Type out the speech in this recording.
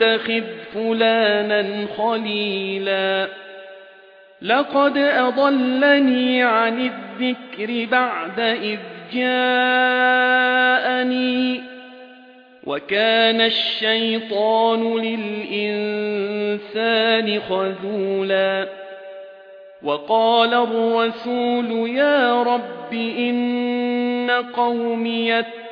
اتخذ فلانا خليلا لقد اضلني عن الذكر بعد اذ جاءني وكان الشيطان للإنسان خذولا وقال الرسول يا رب إن قومي